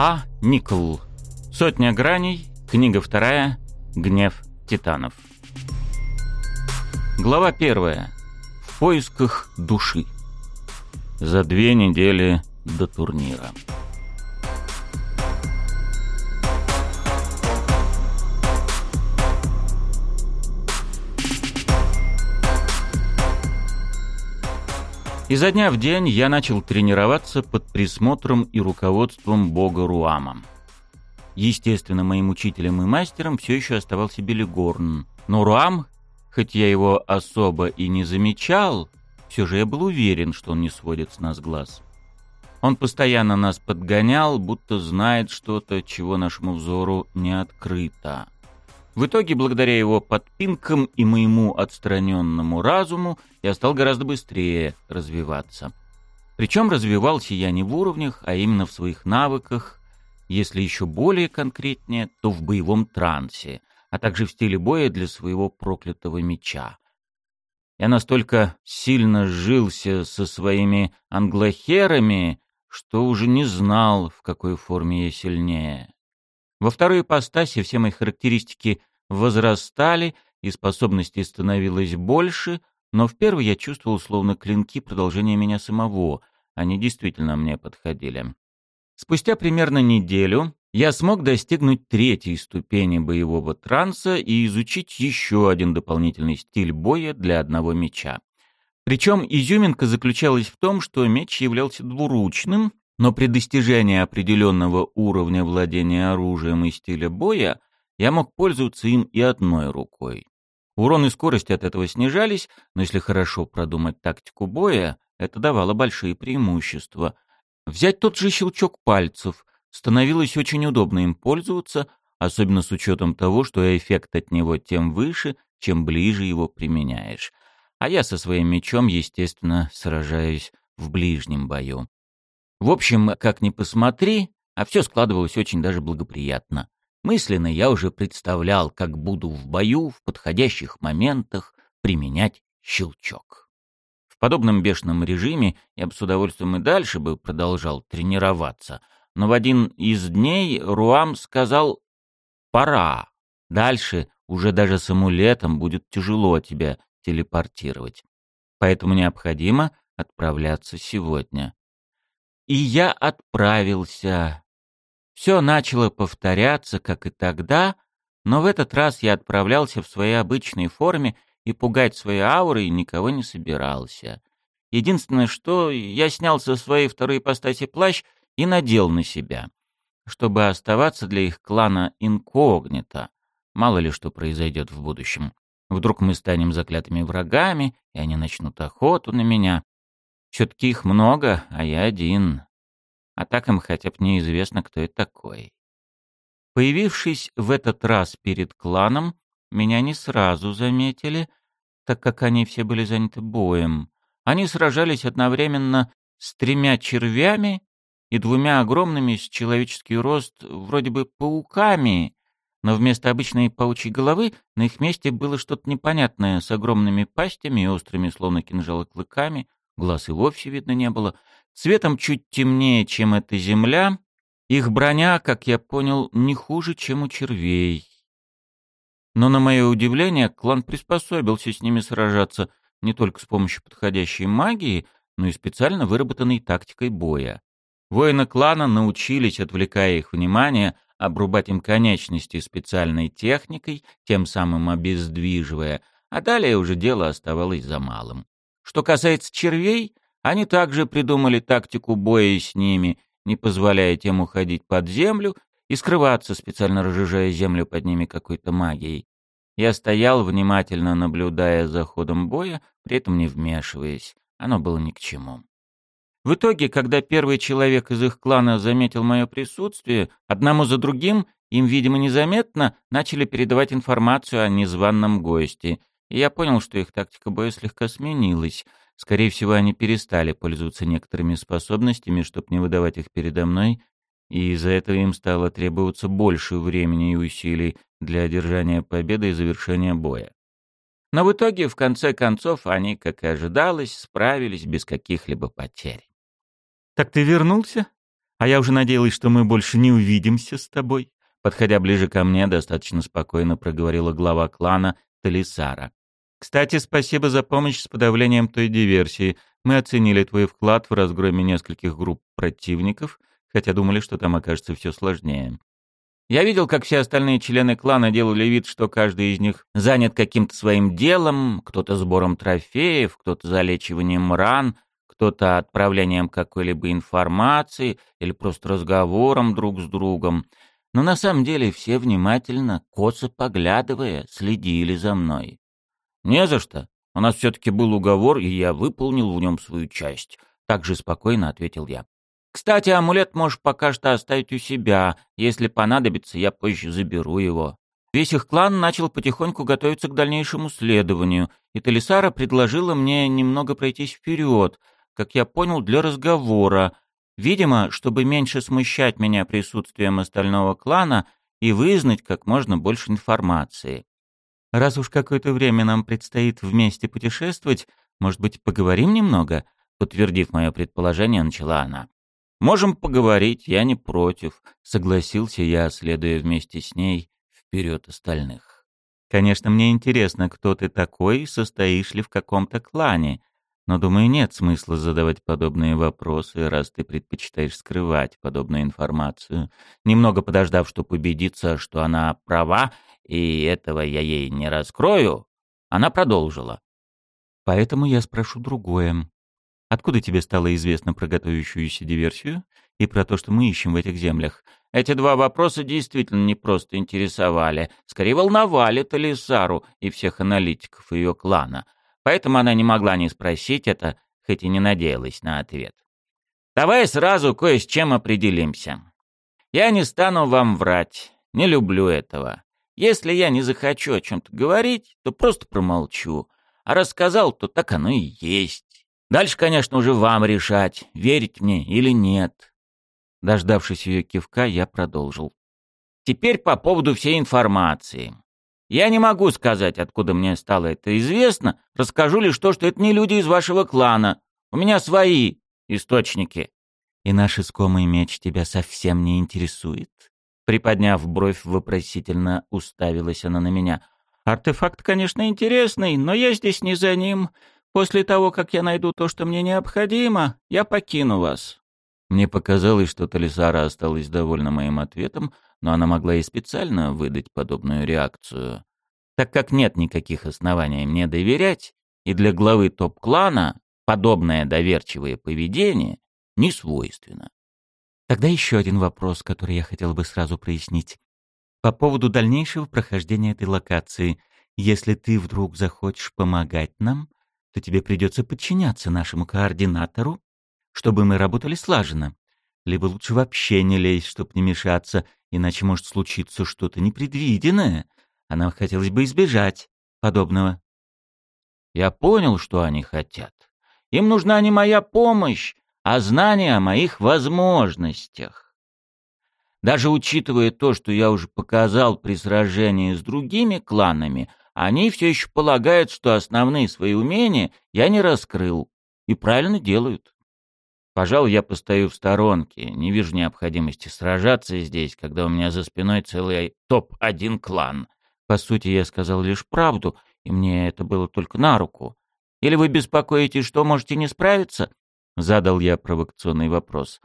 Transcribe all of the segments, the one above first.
А. Никл. Сотня граней. Книга вторая. Гнев титанов. Глава первая. В поисках души. За две недели до турнира. Изо дня в день я начал тренироваться под присмотром и руководством бога Руама. Естественно, моим учителем и мастером все еще оставался Белигорн. Но Руам, хоть я его особо и не замечал, все же я был уверен, что он не сводит с нас глаз. Он постоянно нас подгонял, будто знает что-то, чего нашему взору не открыто. В итоге, благодаря его подпинкам и моему отстраненному разуму, я стал гораздо быстрее развиваться. Причем развивался я не в уровнях, а именно в своих навыках, если еще более конкретнее, то в боевом трансе, а также в стиле боя для своего проклятого меча. Я настолько сильно сжился со своими англохерами, что уже не знал, в какой форме я сильнее. Во второй ипостаси все мои характеристики возрастали, и способностей становилось больше, но в первой я чувствовал словно клинки продолжения меня самого, они действительно мне подходили. Спустя примерно неделю я смог достигнуть третьей ступени боевого транса и изучить еще один дополнительный стиль боя для одного меча. Причем изюминка заключалась в том, что меч являлся двуручным, но при достижении определенного уровня владения оружием и стиля боя я мог пользоваться им и одной рукой. Урон и скорость от этого снижались, но если хорошо продумать тактику боя, это давало большие преимущества. Взять тот же щелчок пальцев становилось очень удобно им пользоваться, особенно с учетом того, что эффект от него тем выше, чем ближе его применяешь. А я со своим мечом, естественно, сражаюсь в ближнем бою. В общем, как ни посмотри, а все складывалось очень даже благоприятно. Мысленно я уже представлял, как буду в бою в подходящих моментах применять щелчок. В подобном бешеном режиме я бы с удовольствием и дальше бы продолжал тренироваться, но в один из дней Руам сказал «пора». Дальше уже даже с амулетом будет тяжело тебя телепортировать. Поэтому необходимо отправляться сегодня. И я отправился. Все начало повторяться, как и тогда, но в этот раз я отправлялся в своей обычной форме и пугать своей аурой никого не собирался. Единственное, что я снял со своей второй ипостаси плащ и надел на себя, чтобы оставаться для их клана инкогнито. Мало ли что произойдет в будущем. Вдруг мы станем заклятыми врагами, и они начнут охоту на меня. Все-таки их много, а я один. А так им хотя бы неизвестно, кто это такой. Появившись в этот раз перед кланом, меня не сразу заметили, так как они все были заняты боем. Они сражались одновременно с тремя червями и двумя огромными с человеческий рост вроде бы пауками, но вместо обычной паучьей головы на их месте было что-то непонятное с огромными пастями и острыми, словно кинжалы, клыками, глаз и вовсе видно не было, цветом чуть темнее, чем эта земля, их броня, как я понял, не хуже, чем у червей. Но, на мое удивление, клан приспособился с ними сражаться не только с помощью подходящей магии, но и специально выработанной тактикой боя. Воины клана научились, отвлекая их внимание, обрубать им конечности специальной техникой, тем самым обездвиживая, а далее уже дело оставалось за малым. Что касается червей, они также придумали тактику боя с ними, не позволяя тем уходить под землю и скрываться, специально разжижая землю под ними какой-то магией. Я стоял, внимательно наблюдая за ходом боя, при этом не вмешиваясь. Оно было ни к чему. В итоге, когда первый человек из их клана заметил мое присутствие, одному за другим, им, видимо, незаметно, начали передавать информацию о незваном госте, и я понял, что их тактика боя слегка сменилась. Скорее всего, они перестали пользоваться некоторыми способностями, чтобы не выдавать их передо мной, и из-за этого им стало требоваться больше времени и усилий для одержания победы и завершения боя. Но в итоге, в конце концов, они, как и ожидалось, справились без каких-либо потерь. «Так ты вернулся?» А я уже надеялась, что мы больше не увидимся с тобой. Подходя ближе ко мне, достаточно спокойно проговорила глава клана Талисара. Кстати, спасибо за помощь с подавлением той диверсии. Мы оценили твой вклад в разгроме нескольких групп противников, хотя думали, что там окажется все сложнее. Я видел, как все остальные члены клана делали вид, что каждый из них занят каким-то своим делом, кто-то сбором трофеев, кто-то залечиванием ран, кто-то отправлением какой-либо информации или просто разговором друг с другом. Но на самом деле все внимательно, косо поглядывая, следили за мной. «Не за что. У нас все-таки был уговор, и я выполнил в нем свою часть», — так же спокойно ответил я. Кстати, амулет можешь пока что оставить у себя. Если понадобится, я позже заберу его. Весь их клан начал потихоньку готовиться к дальнейшему следованию, и Талисара предложила мне немного пройтись вперед, как я понял, для разговора, видимо, чтобы меньше смущать меня присутствием остального клана и вызнать как можно больше информации. Раз уж какое-то время нам предстоит вместе путешествовать, может быть, поговорим немного? Подтвердив мое предположение, начала она. «Можем поговорить, я не против», — согласился я, следуя вместе с ней вперед остальных. «Конечно, мне интересно, кто ты такой, состоишь ли в каком-то клане, но, думаю, нет смысла задавать подобные вопросы, раз ты предпочитаешь скрывать подобную информацию. Немного подождав, чтобы убедиться, что она права, и этого я ей не раскрою, она продолжила. Поэтому я спрошу другое. Откуда тебе стало известно про готовящуюся диверсию и про то, что мы ищем в этих землях? Эти два вопроса действительно не просто интересовали, скорее волновали Талисару и всех аналитиков ее клана. Поэтому она не могла не спросить это, хоть и не надеялась на ответ. Давай сразу кое с чем определимся. Я не стану вам врать, не люблю этого. Если я не захочу о чем-то говорить, то просто промолчу. А рассказал, то так оно и есть. Дальше, конечно, уже вам решать, верить мне или нет. Дождавшись ее кивка, я продолжил. Теперь по поводу всей информации. Я не могу сказать, откуда мне стало это известно, расскажу лишь то, что это не люди из вашего клана. У меня свои источники. И наш искомый меч тебя совсем не интересует? Приподняв бровь, вопросительно уставилась она на меня. Артефакт, конечно, интересный, но я здесь не за ним. После того, как я найду то, что мне необходимо, я покину вас». Мне показалось, что Талисара осталась довольна моим ответом, но она могла и специально выдать подобную реакцию. Так как нет никаких оснований мне доверять, и для главы топ-клана подобное доверчивое поведение не свойственно. Тогда еще один вопрос, который я хотел бы сразу прояснить. По поводу дальнейшего прохождения этой локации. Если ты вдруг захочешь помогать нам, то тебе придется подчиняться нашему координатору, чтобы мы работали слаженно. Либо лучше вообще не лезть, чтобы не мешаться, иначе может случиться что-то непредвиденное, а нам хотелось бы избежать подобного. Я понял, что они хотят. Им нужна не моя помощь, а знание о моих возможностях. Даже учитывая то, что я уже показал при сражении с другими кланами, они все еще полагают, что основные свои умения я не раскрыл. И правильно делают. Пожалуй, я постою в сторонке, не вижу необходимости сражаться здесь, когда у меня за спиной целый топ-1 клан. По сути, я сказал лишь правду, и мне это было только на руку. Или вы беспокоитесь, что можете не справиться? Задал я провокационный вопрос.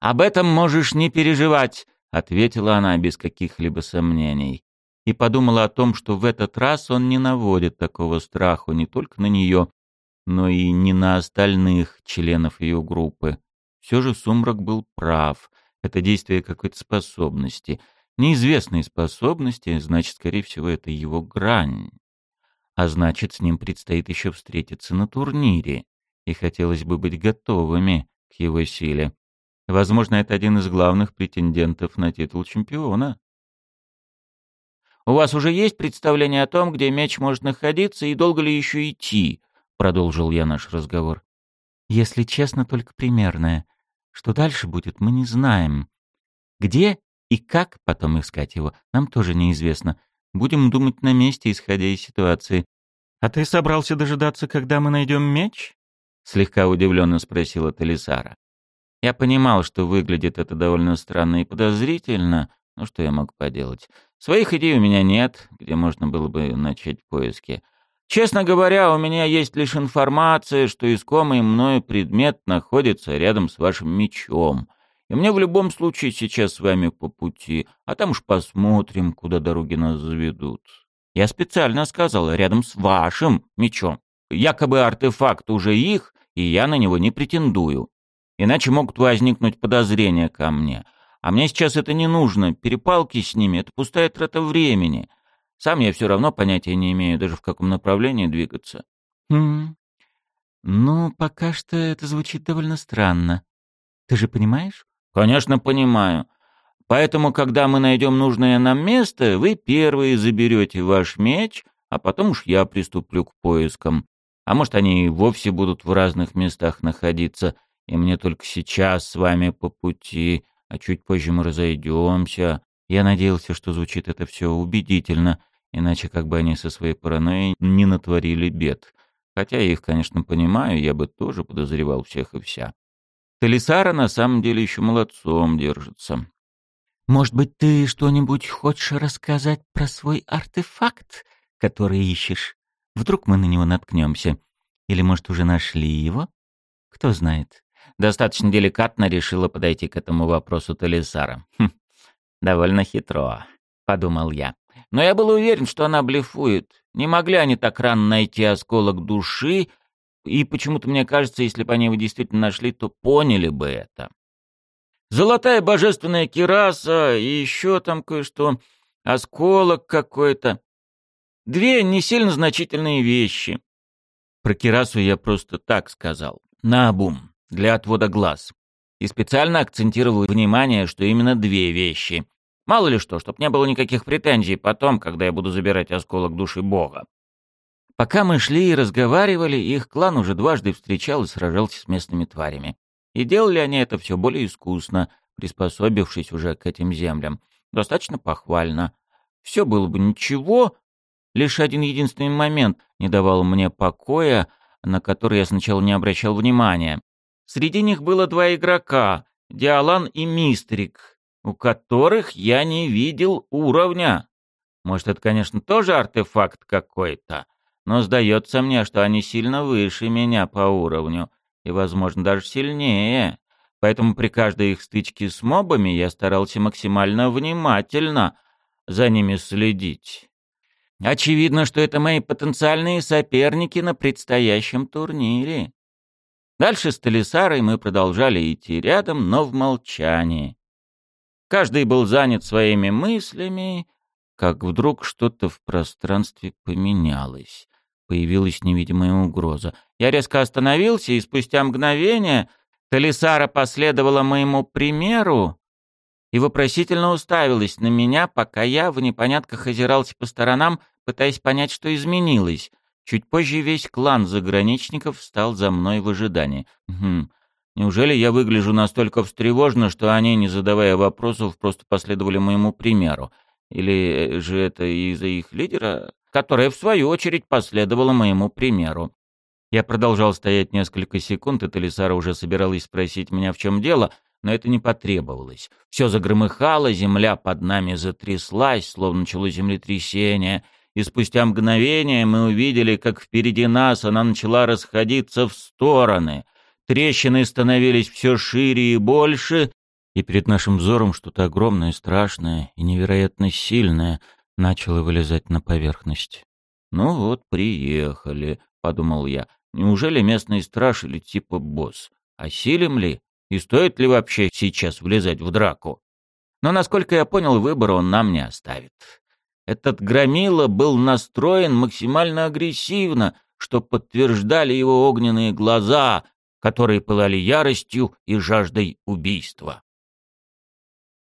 «Об этом можешь не переживать», — ответила она без каких-либо сомнений и подумала о том, что в этот раз он не наводит такого страха не только на нее, но и не на остальных членов ее группы. Все же Сумрак был прав. Это действие какой-то способности. Неизвестной способности, значит, скорее всего, это его грань. А значит, с ним предстоит еще встретиться на турнире. И хотелось бы быть готовыми к его силе. Возможно, это один из главных претендентов на титул чемпиона. «У вас уже есть представление о том, где меч может находиться и долго ли еще идти?» — продолжил я наш разговор. «Если честно, только примерное. Что дальше будет, мы не знаем. Где и как потом искать его, нам тоже неизвестно. Будем думать на месте, исходя из ситуации. А ты собрался дожидаться, когда мы найдем меч?» — слегка удивленно спросила Талисара. Я понимал, что выглядит это довольно странно и подозрительно, но что я мог поделать? Своих идей у меня нет, где можно было бы начать поиски. Честно говоря, у меня есть лишь информация, что искомый мною предмет находится рядом с вашим мечом. И мне в любом случае сейчас с вами по пути, а там уж посмотрим, куда дороги нас заведут. Я специально сказал, рядом с вашим мечом. Якобы артефакт уже их, и я на него не претендую. Иначе могут возникнуть подозрения ко мне. А мне сейчас это не нужно. Перепалки с ними — это пустая трата времени. Сам я все равно понятия не имею, даже в каком направлении двигаться. Хм. Ну, пока что это звучит довольно странно. Ты же понимаешь? Конечно, понимаю. Поэтому, когда мы найдем нужное нам место, вы первые заберете ваш меч, а потом уж я приступлю к поискам. А может, они и вовсе будут в разных местах находиться — и мне только сейчас с вами по пути, а чуть позже мы разойдемся. Я надеялся, что звучит это все убедительно, иначе как бы они со своей паранойей не натворили бед. Хотя я их, конечно, понимаю, я бы тоже подозревал всех и вся. Талисара на самом деле еще молодцом держится. «Может быть, ты что-нибудь хочешь рассказать про свой артефакт, который ищешь? Вдруг мы на него наткнемся? Или, может, уже нашли его? Кто знает. Достаточно деликатно решила подойти к этому вопросу Талисара. Хм, довольно хитро, подумал я. Но я был уверен, что она блефует. Не могли они так рано найти осколок души, и почему-то мне кажется, если бы они его действительно нашли, то поняли бы это. Золотая божественная кираса и еще там кое-что, осколок какой-то. Две не сильно значительные вещи. Про кирасу я просто так сказал, наобум для отвода глаз. И специально акцентировал внимание, что именно две вещи. Мало ли что, чтоб не было никаких претензий потом, когда я буду забирать осколок души Бога. Пока мы шли и разговаривали, их клан уже дважды встречал и сражался с местными тварями. И делали они это все более искусно, приспособившись уже к этим землям. Достаточно похвально. Все было бы ничего, лишь один единственный момент не давал мне покоя, на который я сначала не обращал внимания. Среди них было два игрока, Диалан и Мистрик, у которых я не видел уровня. Может, это, конечно, тоже артефакт какой-то, но сдается мне, что они сильно выше меня по уровню и, возможно, даже сильнее. Поэтому при каждой их стычке с мобами я старался максимально внимательно за ними следить. Очевидно, что это мои потенциальные соперники на предстоящем турнире. Дальше с Талисарой мы продолжали идти рядом, но в молчании. Каждый был занят своими мыслями, как вдруг что-то в пространстве поменялось. Появилась невидимая угроза. Я резко остановился, и спустя мгновение Талисара последовала моему примеру и вопросительно уставилась на меня, пока я в непонятках озирался по сторонам, пытаясь понять, что изменилось. Чуть позже весь клан заграничников встал за мной в ожидании. Хм. Неужели я выгляжу настолько встревоженно, что они, не задавая вопросов, просто последовали моему примеру? Или же это из-за их лидера, которая, в свою очередь, последовала моему примеру? Я продолжал стоять несколько секунд, и Талисара уже собиралась спросить меня, в чем дело, но это не потребовалось. Все загромыхало, земля под нами затряслась, словно начало землетрясение — и спустя мгновение мы увидели, как впереди нас она начала расходиться в стороны. Трещины становились все шире и больше, и перед нашим взором что-то огромное, страшное и невероятно сильное начало вылезать на поверхность. «Ну вот, приехали», — подумал я. «Неужели местный страж или типа босс? Осилим ли? И стоит ли вообще сейчас влезать в драку?» Но, насколько я понял, выбора он нам не оставит. Этот громила был настроен максимально агрессивно, что подтверждали его огненные глаза, которые пылали яростью и жаждой убийства.